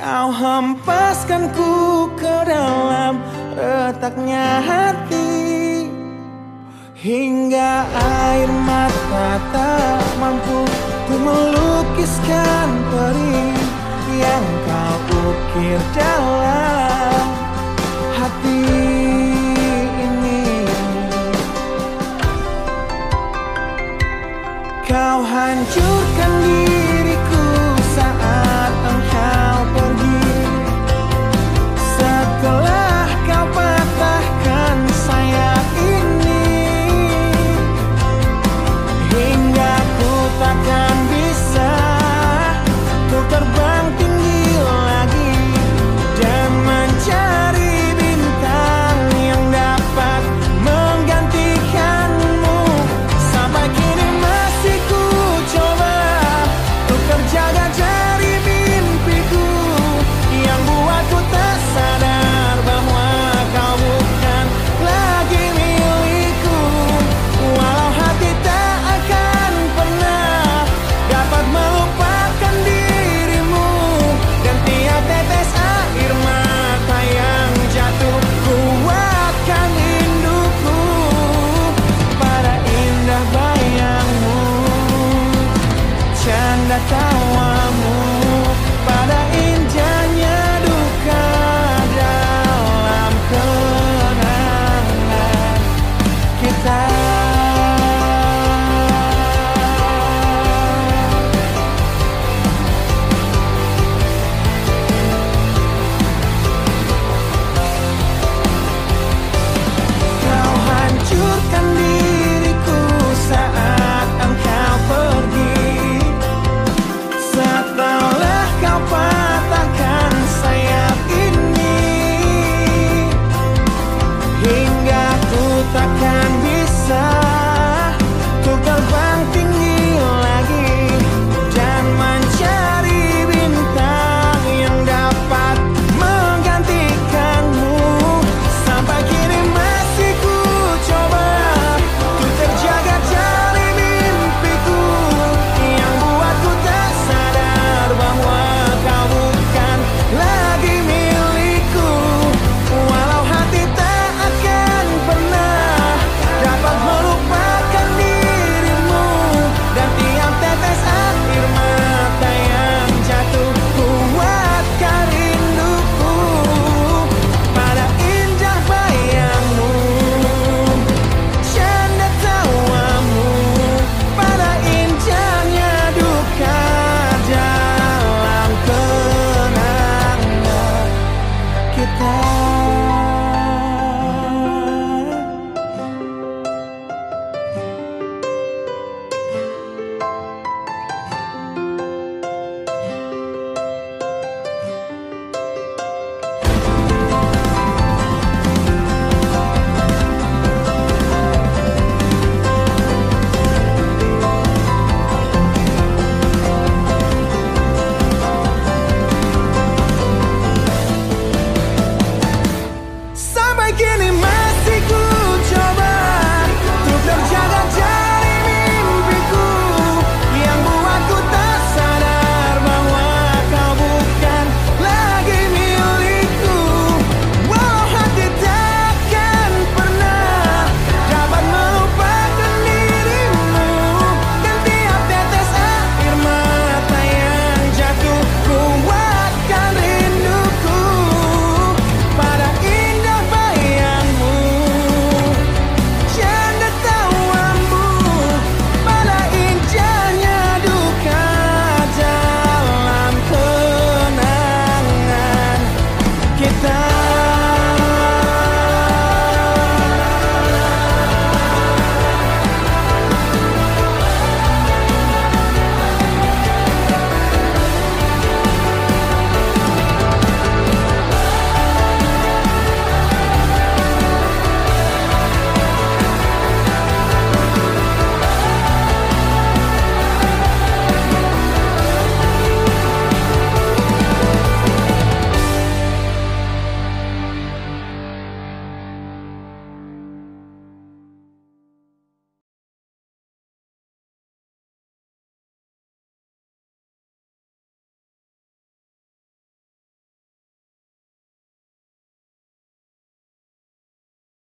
Kau hempaskanku ke dalam retaknya hati. Hingga air mata tak mampu Untuk melukiskan peri Yang kau ukir dalam tão amor.